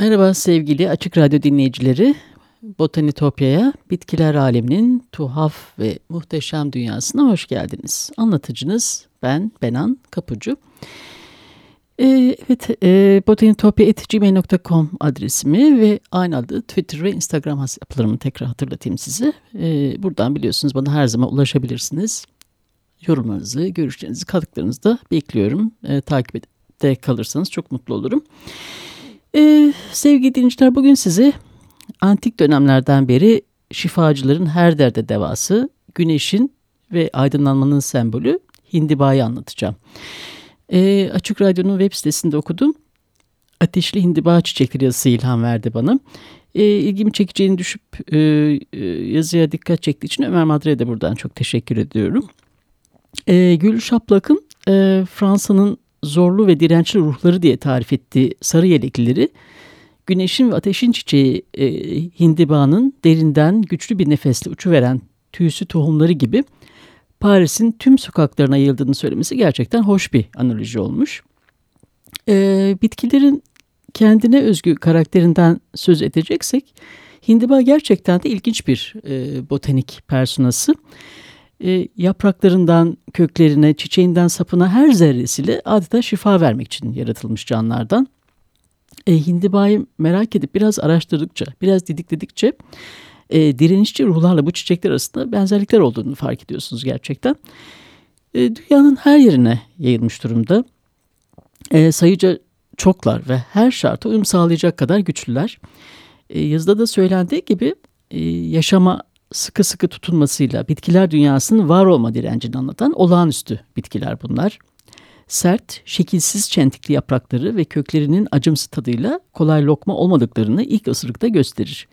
Merhaba sevgili Açık Radyo dinleyicileri. Botanitopya'ya bitkiler aleminin tuhaf ve muhteşem dünyasına hoş geldiniz. Anlatıcınız ben Benan Kapucu. Ee, evet, e, botanitopya.gmail.com adresimi ve aynı adı Twitter ve Instagram hesaplarımı tekrar hatırlatayım size. Ee, buradan biliyorsunuz bana her zaman ulaşabilirsiniz. Yorumlarınızı, görüşlerinizi, katkılarınızı da bekliyorum. Ee, takipte kalırsanız çok mutlu olurum. Ee, sevgili dinleyiciler bugün size antik dönemlerden beri şifacıların her derde devası, güneşin ve aydınlanmanın sembolü hindibayı anlatacağım. Ee, Açık Radyo'nun web sitesinde okudum. Ateşli hindiba çiçekleri yazısı ilham verdi bana. Ee, ilgimi çekeceğini düşüp e, e, yazıya dikkat çektiği için Ömer Madre'ye de buradan çok teşekkür ediyorum. Ee, Gül Şaplak'ın e, Fransa'nın zorlu ve dirençli ruhları diye tarif ettiği sarı yeleklileri güneşin ve ateşin çiçeği e, hindibanın derinden güçlü bir nefesle uçuveren tüysü tohumları gibi Paris'in tüm sokaklarına yayıldığını söylemesi gerçekten hoş bir analoji olmuş. E, bitkilerin kendine özgü karakterinden söz edeceksek hindiba gerçekten de ilginç bir e, botanik personası e, yapraklarından köklerine, çiçeğinden sapına her zerresiyle adeta şifa vermek için yaratılmış canlardan. E, hindibayı merak edip biraz araştırdıkça, biraz didikledikçe e, direnişçi ruhlarla bu çiçekler arasında benzerlikler olduğunu fark ediyorsunuz gerçekten. E, dünyanın her yerine yayılmış durumda. E, sayıca çoklar ve her şarta uyum sağlayacak kadar güçlüler. E, yazıda da söylendiği gibi e, yaşama sıkı sıkı tutunmasıyla bitkiler dünyasının var olma direncini anlatan olağanüstü bitkiler bunlar. Sert, şekilsiz çentikli yaprakları ve köklerinin acımsı tadıyla kolay lokma olmadıklarını ilk ısırıkta gösterir.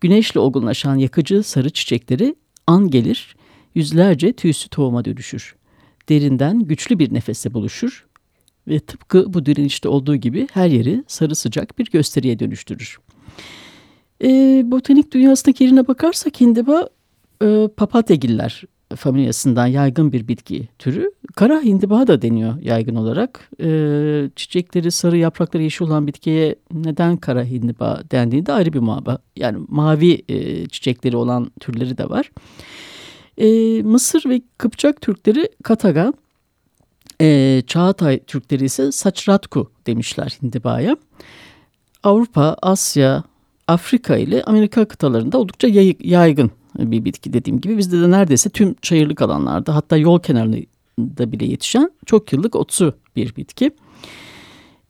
Güneşle olgunlaşan yakıcı sarı çiçekleri an gelir, yüzlerce tüysü tohuma dönüşür. Derinden güçlü bir nefese buluşur ve tıpkı bu direnişte olduğu gibi her yeri sarı sıcak bir gösteriye dönüştürür. E, botanik dünyasındaki yerine bakarsak hindiba e, papatyagiller familyasından yaygın bir bitki türü. Kara hindiba da deniyor yaygın olarak. E, çiçekleri sarı yaprakları yeşil olan bitkiye neden kara hindiba dendiğinde ayrı bir muhabba. Yani mavi e, çiçekleri olan türleri de var. E, Mısır ve Kıpçak Türkleri Kataga, e, Çağatay Türkleri ise Saçratku demişler hindibaya. Avrupa, Asya, Afrika ile Amerika kıtalarında oldukça yaygın bir bitki dediğim gibi. Bizde de neredeyse tüm çayırlık alanlarda hatta yol kenarında bile yetişen çok yıllık otsu bir bitki.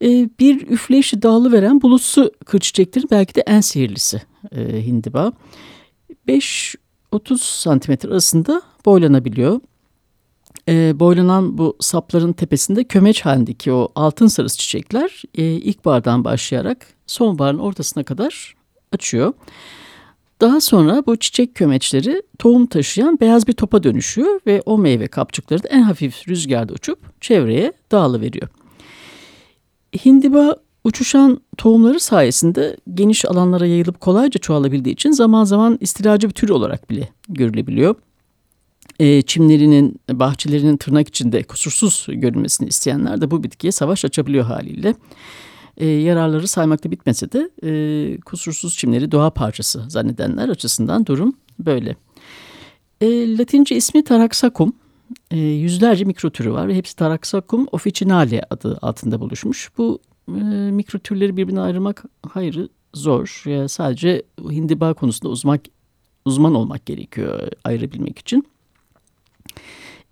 Ee, bir üfleyişi dağılı veren bulutsu kır çiçeklerin belki de en sihirlisi e, hindiba. 5-30 santimetre arasında boylanabiliyor. E, boylanan bu sapların tepesinde kömeç halindeki o altın sarısı çiçekler e, ilkbahardan başlayarak sonbaharın ortasına kadar açıyor. Daha sonra bu çiçek kömeçleri tohum taşıyan beyaz bir topa dönüşüyor ve o meyve kapçıkları da en hafif rüzgarda uçup çevreye dağılıveriyor. Hindiba uçuşan tohumları sayesinde geniş alanlara yayılıp kolayca çoğalabildiği için zaman zaman istilacı bir tür olarak bile görülebiliyor. E, çimlerinin, bahçelerinin tırnak içinde kusursuz görünmesini isteyenler de bu bitkiye savaş açabiliyor haliyle e, yararları saymakta bitmese de e, kusursuz çimleri doğa parçası zannedenler açısından durum böyle. E, Latince ismi Taraxacum. E, yüzlerce mikro türü var ve hepsi Taraxacum officinale adı altında buluşmuş. Bu e, mikro türleri birbirine ayırmak hayır zor. Yani sadece hindiba konusunda uzman, uzman olmak gerekiyor ayırabilmek için.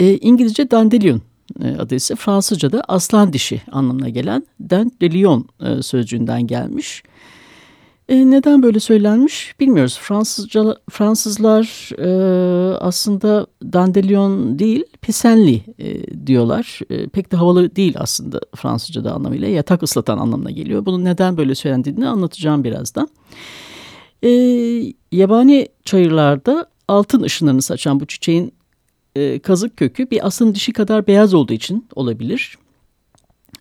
E, İngilizce dandelion e, adı ise Fransızca'da aslan dişi anlamına gelen dent de lion e, sözcüğünden gelmiş. E, neden böyle söylenmiş bilmiyoruz. Fransızca, Fransızlar e, aslında dandelion değil pisenli e, diyorlar. E, pek de havalı değil aslında Fransızca'da anlamıyla. Yatak ıslatan anlamına geliyor. Bunun neden böyle söylendiğini anlatacağım birazdan. E, yabani çayırlarda altın ışınlarını saçan bu çiçeğin e, kazık kökü bir asın dişi kadar beyaz olduğu için olabilir.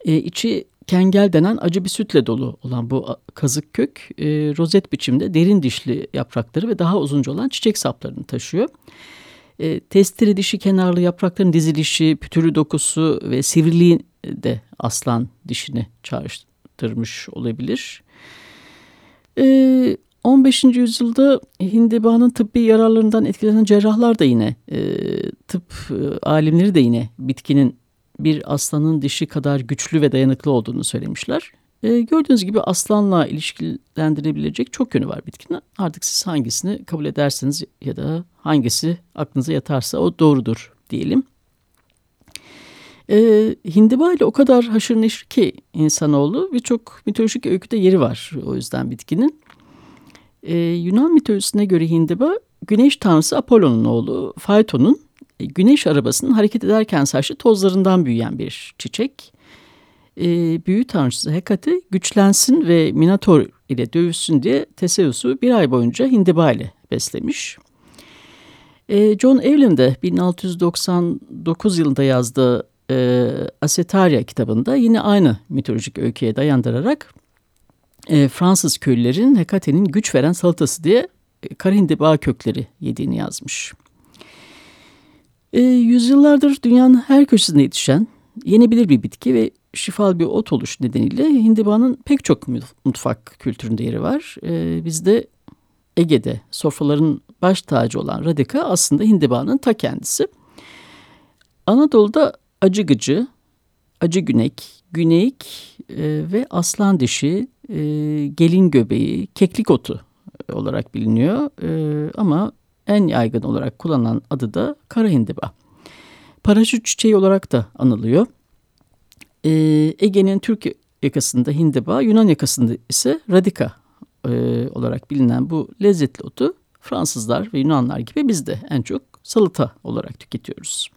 E, içi kengel denen acı bir sütle dolu olan bu kazık kök e, rozet biçimde derin dişli yaprakları ve daha uzunca olan çiçek saplarını taşıyor. E, testiri dişi kenarlı yaprakların dizilişi, pütürü dokusu ve sivriliği de aslan dişini çağrıştırmış olabilir. E, 15. yüzyılda hindibanın tıbbi yararlarından etkilenen cerrahlar da yine e, tıp e, alimleri de yine bitkinin bir aslanın dişi kadar güçlü ve dayanıklı olduğunu söylemişler. E, gördüğünüz gibi aslanla ilişkilendirebilecek çok yönü var bitkinin. Artık siz hangisini kabul ederseniz ya da hangisi aklınıza yatarsa o doğrudur diyelim. E, hindiba ile o kadar haşır neşir ki insanoğlu birçok mitolojik öyküde yeri var o yüzden bitkinin. E, Yunan mitolojisine göre hindiba güneş tanrısı Apollon'un oğlu Phaeton'un e, güneş arabasının hareket ederken saçlı tozlarından büyüyen bir çiçek. E, büyü tanrıçısı Hekate güçlensin ve Minotaur ile dövüşsün diye Teseus'u bir ay boyunca hindiba ile beslemiş. E, John Evelyn de 1699 yılında yazdığı e, Asetaria kitabında yine aynı mitolojik öyküye dayandırarak e, Fransız köylülerin Hekate'nin güç veren salatası diye e, kara hindiba kökleri yediğini yazmış. E, yüzyıllardır dünyanın her köşesinde yetişen yenebilir bir bitki ve şifalı bir ot oluş nedeniyle hindibanın pek çok mutfak kültüründe yeri var. E, bizde Ege'de sofraların baş tacı olan radika aslında hindibanın ta kendisi. Anadolu'da acı gıcı, acı günek, güneyik e, ve aslan dişi, e, gelin göbeği, keklik otu olarak biliniyor. E, ama en yaygın olarak kullanılan adı da kara hindiba. Paraşüt çiçeği olarak da anılıyor. Ee, Ege'nin Türk yakasında hindiba, Yunan yakasında ise radika e, olarak bilinen bu lezzetli otu Fransızlar ve Yunanlar gibi biz de en çok salata olarak tüketiyoruz.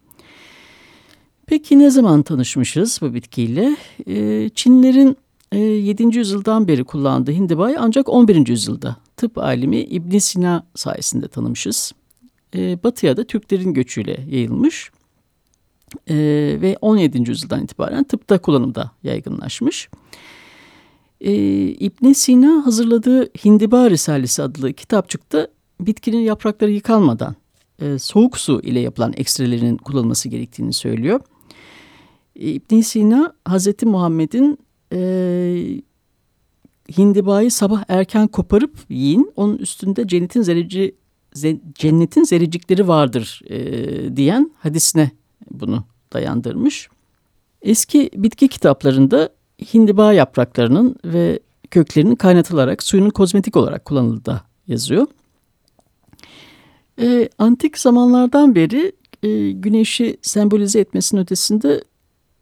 Peki ne zaman tanışmışız bu bitkiyle? Ee, Çinlerin e, 7. yüzyıldan beri kullandığı hindibayı ancak 11. yüzyılda tıp alimi İbn Sina sayesinde tanımışız. E, batıya da Türklerin göçüyle yayılmış e, ve 17. yüzyıldan itibaren tıpta kullanımda yaygınlaşmış. İbn Sina hazırladığı Hindiba Risalesi adlı kitapçıkta bitkinin yaprakları yıkanmadan e, soğuk su ile yapılan ekstrelerinin kullanılması gerektiğini söylüyor. İbn Sina Hazreti Muhammed'in e, hindibayı sabah erken koparıp yiyin. Onun üstünde cennetin zereci cennetin zericikleri vardır e, diyen hadisine bunu dayandırmış. Eski bitki kitaplarında hindiba yapraklarının ve köklerinin kaynatılarak suyunun kozmetik olarak kullanıldığı yazıyor. E, antik zamanlardan beri e, güneşi sembolize etmesinin ötesinde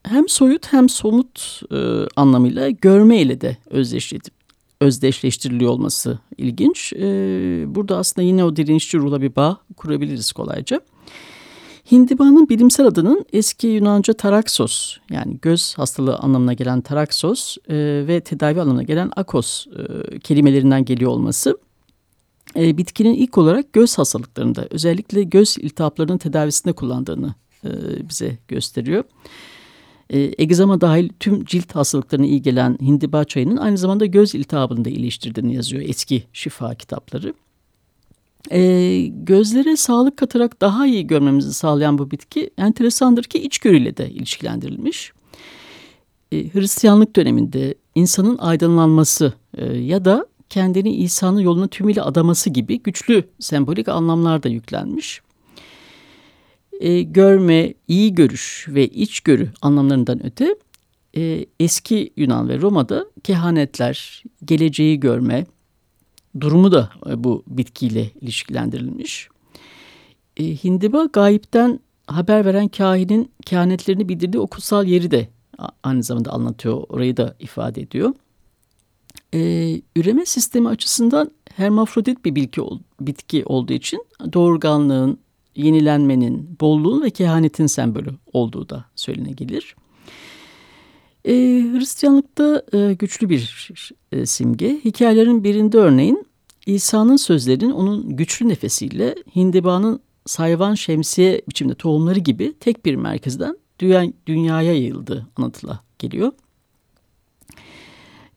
hem soyut hem somut e, anlamıyla görme ile de özdeşleştiriliyor olması ilginç. E, burada aslında yine o direnççi ruhla bir bağ kurabiliriz kolayca. Hindibanın bilimsel adının eski Yunanca taraksos yani göz hastalığı anlamına gelen taraksos e, ve tedavi anlamına gelen akos e, kelimelerinden geliyor olması e, bitkinin ilk olarak göz hastalıklarında özellikle göz iltihaplarının tedavisinde kullandığını e, bize gösteriyor. E, egzama dahil tüm cilt hastalıklarına iyi gelen hindiba çayının aynı zamanda göz iltihabını da iyileştirdiğini yazıyor eski şifa kitapları. E, gözlere sağlık katarak daha iyi görmemizi sağlayan bu bitki enteresandır ki içgörüyle de ilişkilendirilmiş. E, Hristiyanlık döneminde insanın aydınlanması e, ya da kendini İsa'nın yoluna tümüyle adaması gibi güçlü sembolik anlamlar da yüklenmiş e, görme, iyi görüş ve içgörü anlamlarından öte e, eski Yunan ve Roma'da kehanetler, geleceği görme durumu da e, bu bitkiyle ilişkilendirilmiş. E, Hindiba gayipten haber veren kahinin kehanetlerini bildirdiği o kutsal yeri de aynı zamanda anlatıyor. Orayı da ifade ediyor. Ee, üreme sistemi açısından hermafrodit bir bitki, bitki olduğu için doğurganlığın, yenilenmenin, bolluğun ve kehanetin sembolü olduğu da söylenebilir. Ee, Hristiyanlıkta e, güçlü bir e, simge. Hikayelerin birinde örneğin İsa'nın sözlerinin onun güçlü nefesiyle hindibanın sayvan şemsiye biçimde tohumları gibi tek bir merkezden dünya, dünyaya yayıldığı anlatıla geliyor.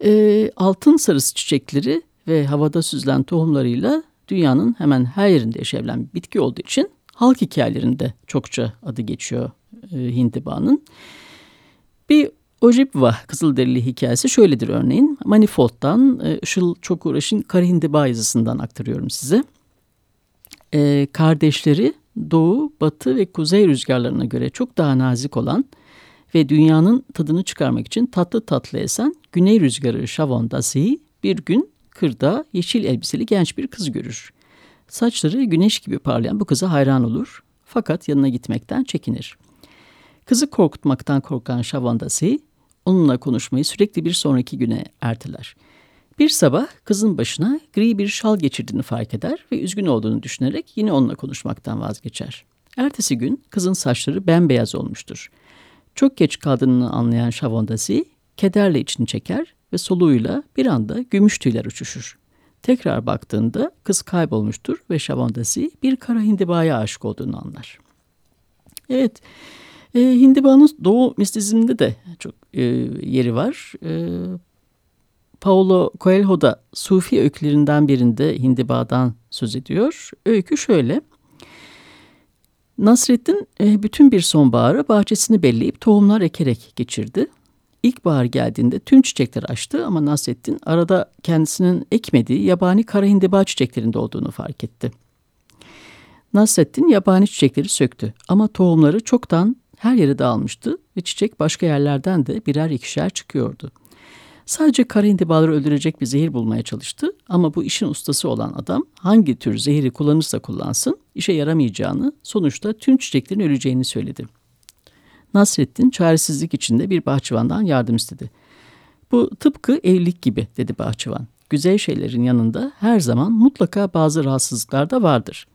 E, altın sarısı çiçekleri ve havada süzülen tohumlarıyla dünyanın hemen her yerinde yaşayan bir bitki olduğu için halk hikayelerinde çokça adı geçiyor e, hindibanın. Bir Ojibwa Kızılderili hikayesi şöyledir örneğin. Manifold'dan e, Işıl Çok Uğraş'ın Kara Hindiba yazısından aktarıyorum size. E, kardeşleri doğu, batı ve kuzey rüzgarlarına göre çok daha nazik olan ve dünyanın tadını çıkarmak için tatlı tatlı esen güney rüzgarı Dasi bir gün kırda yeşil elbiseli genç bir kız görür. Saçları güneş gibi parlayan bu kıza hayran olur fakat yanına gitmekten çekinir. Kızı korkutmaktan korkan Shavon Dasi onunla konuşmayı sürekli bir sonraki güne erteler. Bir sabah kızın başına gri bir şal geçirdiğini fark eder ve üzgün olduğunu düşünerek yine onunla konuşmaktan vazgeçer. Ertesi gün kızın saçları bembeyaz olmuştur. Çok geç kaldığını anlayan Şavondasi kederle içini çeker ve soluğuyla bir anda gümüş tüyler uçuşur. Tekrar baktığında kız kaybolmuştur ve Şavondasi bir kara hindibaya aşık olduğunu anlar. Evet, e, hindibanın doğu mistizminde de çok e, yeri var. E, Paulo Coelho da Sufi öykülerinden birinde hindibadan söz ediyor. Öykü şöyle. Nasreddin e, bütün bir sonbaharı bahçesini belleyip tohumlar ekerek geçirdi. İlkbahar geldiğinde tüm çiçekler açtı ama Nasreddin arada kendisinin ekmediği yabani kara hindiba çiçeklerinde olduğunu fark etti. Nasreddin yabani çiçekleri söktü ama tohumları çoktan her yere dağılmıştı ve çiçek başka yerlerden de birer ikişer çıkıyordu. Sadece kara hindibaları öldürecek bir zehir bulmaya çalıştı ama bu işin ustası olan adam hangi tür zehiri kullanırsa kullansın işe yaramayacağını, sonuçta tüm çiçeklerin öleceğini söyledi. Nasrettin çaresizlik içinde bir bahçıvandan yardım istedi. Bu tıpkı evlilik gibi dedi bahçıvan. Güzel şeylerin yanında her zaman mutlaka bazı rahatsızlıklar da vardır.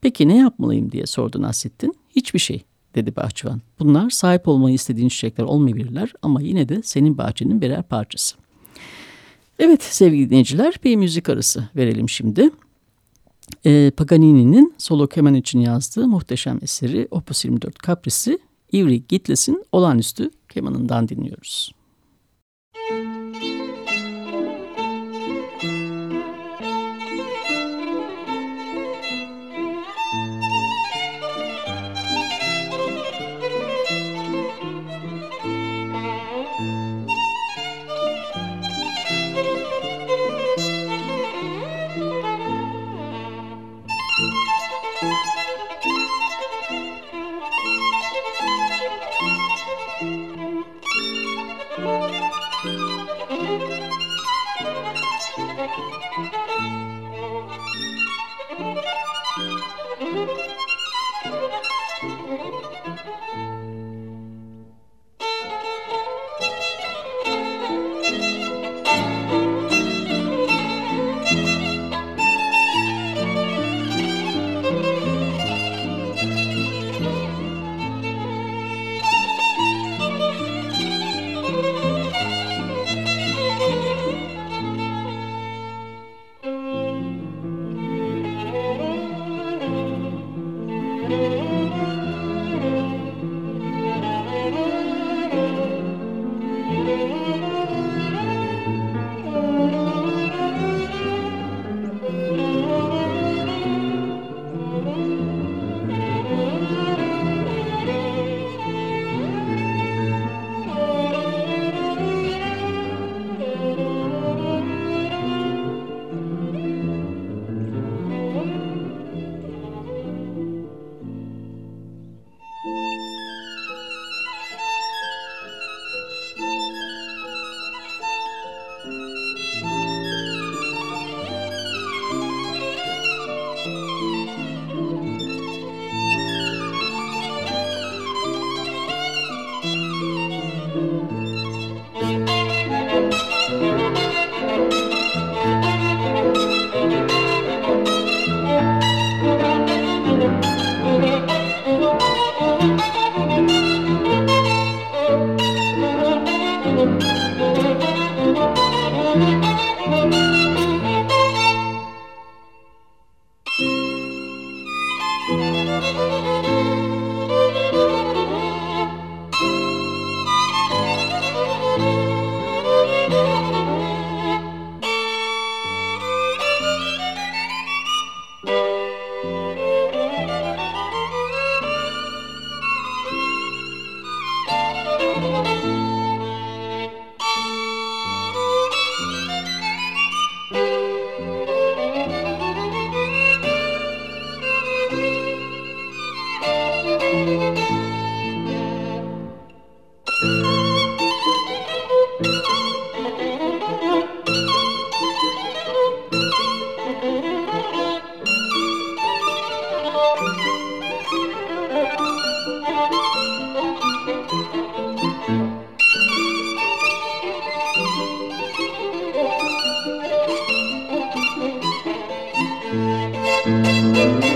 Peki ne yapmalıyım diye sordu Nasrettin. Hiçbir şey dedi bahçıvan. Bunlar sahip olmayı istediğin çiçekler olmayabilirler ama yine de senin bahçenin birer parçası. Evet sevgili dinleyiciler bir müzik arası verelim şimdi. Ee, Paganini'nin solo keman için yazdığı muhteşem eseri Opus 24 Caprisi Ivry Gitles'in olağanüstü kemanından dinliyoruz.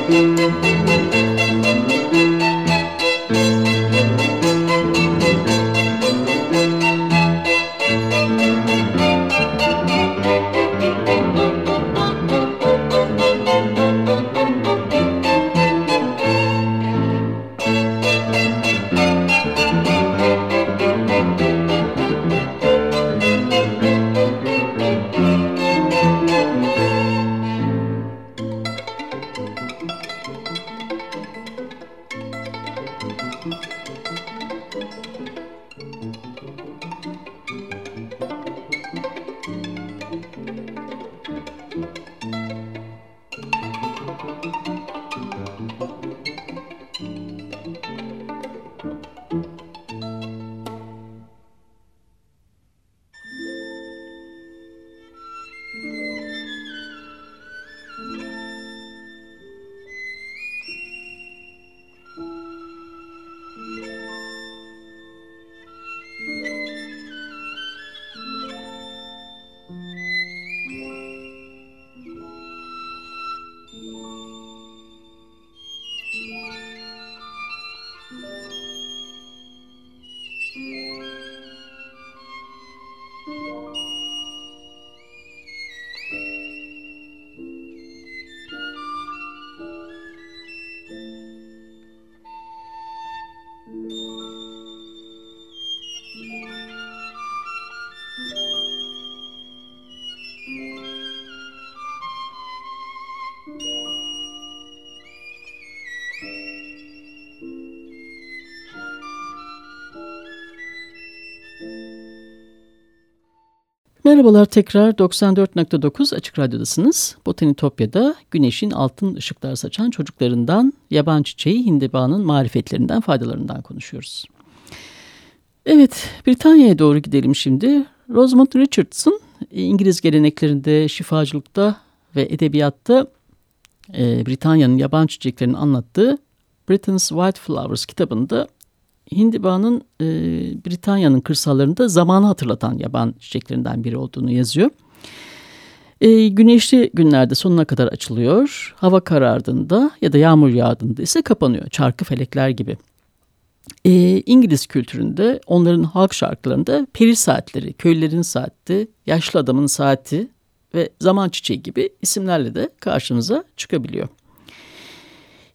Thank you. Merhabalar tekrar 94.9 Açık Radyo'dasınız. Botanitopya'da güneşin altın ışıklar saçan çocuklarından yaban çiçeği hindiba'nın marifetlerinden faydalarından konuşuyoruz. Evet Britanya'ya doğru gidelim şimdi. Rosamund Richardson İngiliz geleneklerinde şifacılıkta ve edebiyatta e, Britanya'nın yaban çiçeklerini anlattığı Britain's White Flowers kitabında Hindiba'nın e, Britanya'nın kırsallarında zamanı hatırlatan yaban çiçeklerinden biri olduğunu yazıyor. E, güneşli günlerde sonuna kadar açılıyor. Hava karardığında ya da yağmur yağdığında ise kapanıyor. Çarkı felekler gibi. E, İngiliz kültüründe onların halk şarkılarında peri saatleri, köylülerin saati, yaşlı adamın saati ve zaman çiçeği gibi isimlerle de karşımıza çıkabiliyor.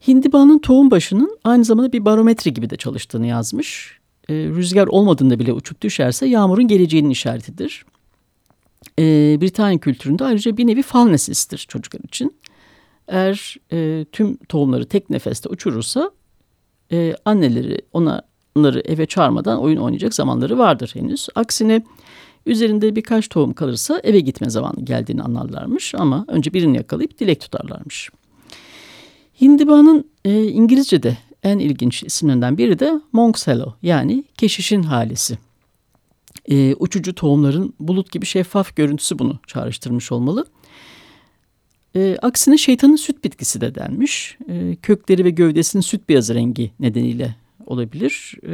Hindibanın tohum başının aynı zamanda bir barometre gibi de çalıştığını yazmış. E, rüzgar olmadığında bile uçup düşerse yağmurun geleceğinin işaretidir. E, Britanya kültüründe ayrıca bir nevi fal nesisidir çocuklar için. Eğer e, tüm tohumları tek nefeste uçurursa e, anneleri onları eve çağırmadan oyun oynayacak zamanları vardır henüz. Aksine üzerinde birkaç tohum kalırsa eve gitme zamanı geldiğini anlarlarmış ama önce birini yakalayıp dilek tutarlarmış. Hindiba'nın e, İngilizce'de en ilginç isimlerinden biri de Monk's Hello yani keşişin halisi. E, uçucu tohumların bulut gibi şeffaf görüntüsü bunu çağrıştırmış olmalı. E, aksine şeytanın süt bitkisi de denmiş. E, kökleri ve gövdesinin süt beyazı rengi nedeniyle olabilir. E,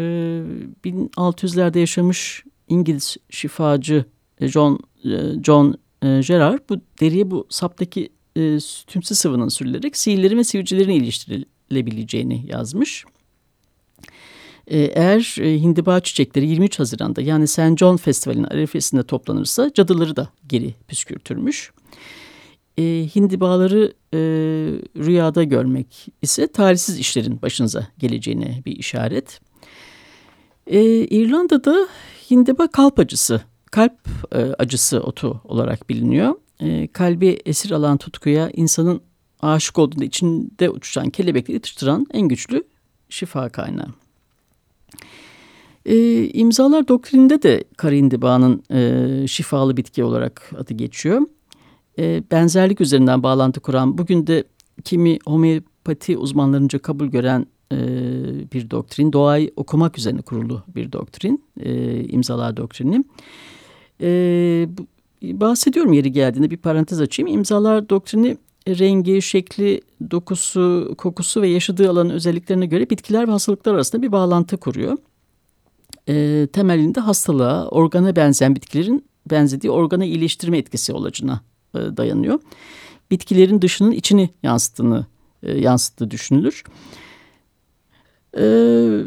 1600'lerde yaşamış İngiliz şifacı e, John e, John e, Gerard bu deriye bu saptaki e, tümsü sıvının sürülerek sihirlerin ve sivilcelerin iliştirilebileceğini yazmış. E, eğer e, hindiba çiçekleri 23 Haziran'da yani St. John Festivali'nin arifesinde toplanırsa cadıları da geri püskürtürmüş. E, hindibaları e, rüyada görmek ise talihsiz işlerin başınıza geleceğine bir işaret. E, İrlanda'da hindiba kalp acısı, kalp e, acısı otu olarak biliniyor e, kalbi esir alan tutkuya insanın aşık olduğunda içinde uçuşan kelebekleri yetiştiren en güçlü şifa kaynağı. E, imzalar doktrininde de karindiba'nın e, şifalı bitki olarak adı geçiyor. E, benzerlik üzerinden bağlantı kuran, bugün de kimi homeopati uzmanlarınca kabul gören e, bir doktrin, doğayı okumak üzerine kurulu bir doktrin, e, imzalar doktrini. E, bu, bahsediyorum yeri geldiğinde bir parantez açayım. İmzalar doktrini rengi, şekli, dokusu, kokusu ve yaşadığı alanın özelliklerine göre bitkiler ve hastalıklar arasında bir bağlantı kuruyor. E, temelinde hastalığa, organa benzeyen bitkilerin benzediği organa iyileştirme etkisi olacağına e, dayanıyor. Bitkilerin dışının içini yansıttığını e, yansıttığı düşünülür. E,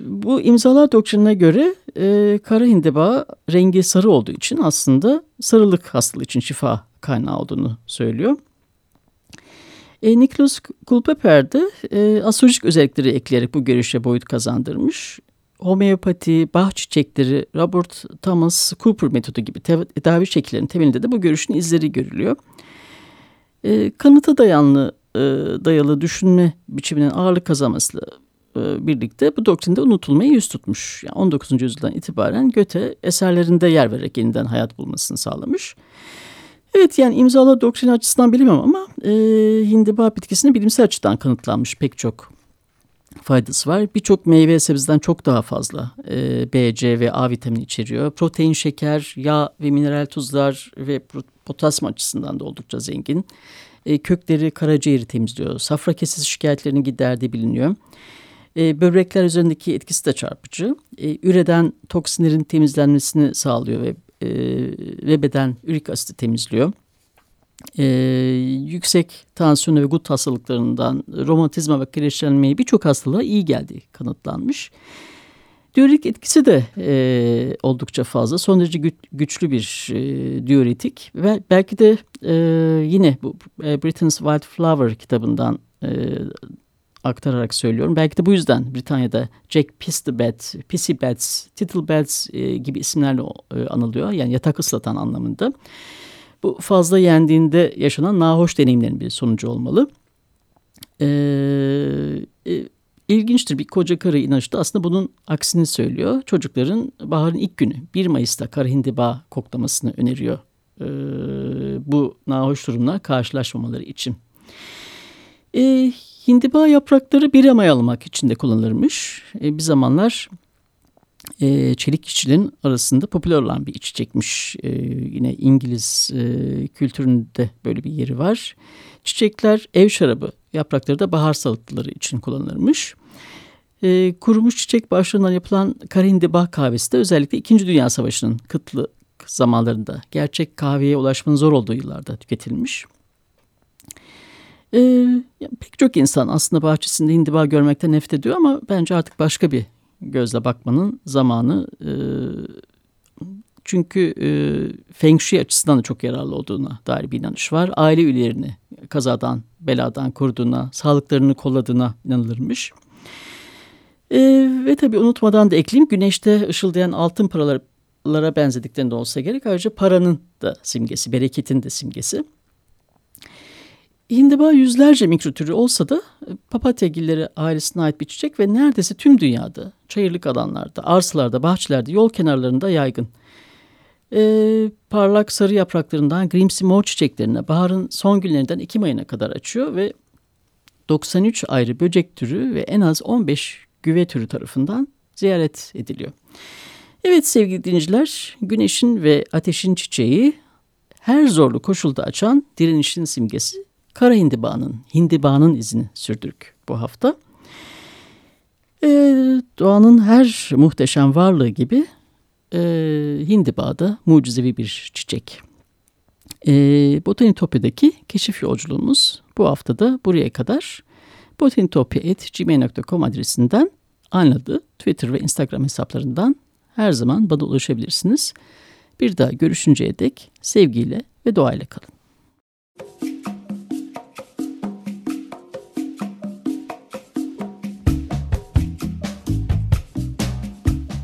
bu imzalar doktrinine göre e, kara hindiba rengi sarı olduğu için aslında sarılık hastalığı için şifa kaynağı olduğunu söylüyor. E, Nicholas Culpeper de e, astrolojik özellikleri ekleyerek bu görüşe boyut kazandırmış. Homeopati, bah çiçekleri, Robert Thomas Cooper metodu gibi tedavi şekillerinin temelinde de bu görüşün izleri görülüyor. E, kanıta dayanlı, e, dayalı düşünme biçiminin ağırlık kazanmasıyla e, birlikte bu doktrinde unutulmayı yüz tutmuş. Yani 19. yüzyıldan itibaren Göte eserlerinde yer vererek yeniden hayat bulmasını sağlamış. Evet yani imzalı doktrin açısından bilemem ama e, hindiba bitkisinin bilimsel açıdan kanıtlanmış pek çok faydası var. Birçok meyve sebzeden çok daha fazla e, B, C ve A vitamini içeriyor. Protein, şeker, yağ ve mineral tuzlar ve potasyum açısından da oldukça zengin. E, kökleri karaciğeri temizliyor. Safra kesesi şikayetlerini giderdiği biliniyor. E, böbrekler üzerindeki etkisi de çarpıcı. E, üreden toksinlerin temizlenmesini sağlıyor ve e, ve beden ürik asiti temizliyor. E, yüksek tansiyon ve gut hastalıklarından romatizma ve kireçlenmeye birçok hastalığa iyi geldiği kanıtlanmış. Diüretik etkisi de e, oldukça fazla. Son derece güç, güçlü bir e, diüretik ve belki de e, yine bu e, Britain's Wild Flower kitabından e, aktararak söylüyorum. Belki de bu yüzden Britanya'da Jack Pissybed, Pissybeds, Tittlebeds e, gibi isimlerle e, anılıyor. Yani yatak ıslatan anlamında. Bu fazla yendiğinde yaşanan nahoş deneyimlerin bir sonucu olmalı. Ee, e, ilginçtir bir koca karı inançta aslında bunun aksini söylüyor. Çocukların baharın ilk günü 1 Mayıs'ta kara hindiba koklamasını öneriyor. Ee, bu nahoş durumla karşılaşmamaları için. Ee, Hindiba yaprakları bir almak için de kullanılırmış. E, bir zamanlar e, çelik işçilerin arasında popüler olan bir içecekmiş. E, yine İngiliz e, kültüründe böyle bir yeri var. Çiçekler ev şarabı, yaprakları da bahar salataları için kullanılırmış. E, kurumuş çiçek başlarından yapılan karindiba kahvesi de özellikle 2. Dünya Savaşı'nın kıtlı zamanlarında gerçek kahveye ulaşmanın zor olduğu yıllarda tüketilmiş. Ee, pek çok insan aslında bahçesinde hindiba görmekten nefret ediyor ama bence artık başka bir gözle bakmanın zamanı. E, çünkü e, Feng Shui açısından da çok yararlı olduğuna dair bir inanış var. Aile üyelerini kazadan, beladan koruduğuna, sağlıklarını kolladığına inanılırmış. E, ve tabii unutmadan da ekleyeyim güneşte ışıldayan altın paralara benzediklerinde olsa gerek. Ayrıca paranın da simgesi, bereketin de simgesi. Hindiba yüzlerce mikrotürü olsa da e, papatya gilleri ailesine ait bir çiçek ve neredeyse tüm dünyada, çayırlık alanlarda, arsalarda, bahçelerde, yol kenarlarında yaygın. Ee, parlak sarı yapraklarından grimsi mor çiçeklerine baharın son günlerinden Ekim ayına kadar açıyor ve 93 ayrı böcek türü ve en az 15 güve türü tarafından ziyaret ediliyor. Evet sevgili dinleyiciler, güneşin ve ateşin çiçeği her zorlu koşulda açan direnişin simgesi kara hindibanın, hindibanın izini sürdürük bu hafta. E, doğanın her muhteşem varlığı gibi e, hindiba da mucizevi bir çiçek. E, Botanitopya'daki keşif yolculuğumuz bu hafta da buraya kadar. botanitopya.gmail.com adresinden anladı Twitter ve Instagram hesaplarından her zaman bana ulaşabilirsiniz. Bir daha görüşünceye dek sevgiyle ve doğayla kalın.